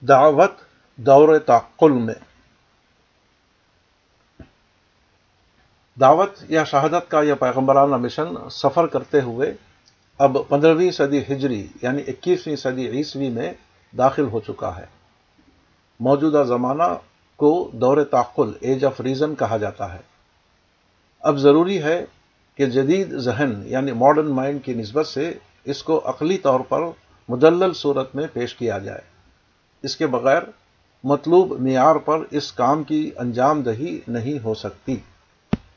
دعوت دور تعقل میں۔ دعوت یا شہادت کا یہ پیغمبرانہ مشن سفر کرتے ہوئے اب پندرہویں صدی ہجری یعنی اکیسویں صدی عیسوی میں داخل ہو چکا ہے۔ موجودہ زمانہ کو دور تعقل ایج آف ریزن کہا جاتا ہے۔ اب ضروری ہے کہ جدید ذہن یعنی ماڈرن مائنڈ کی نسبت سے اس کو عقلی طور پر مدلل صورت میں پیش کیا جائے۔ اس کے بغیر مطلوب معیار پر اس کام کی انجام دہی نہیں ہو سکتی۔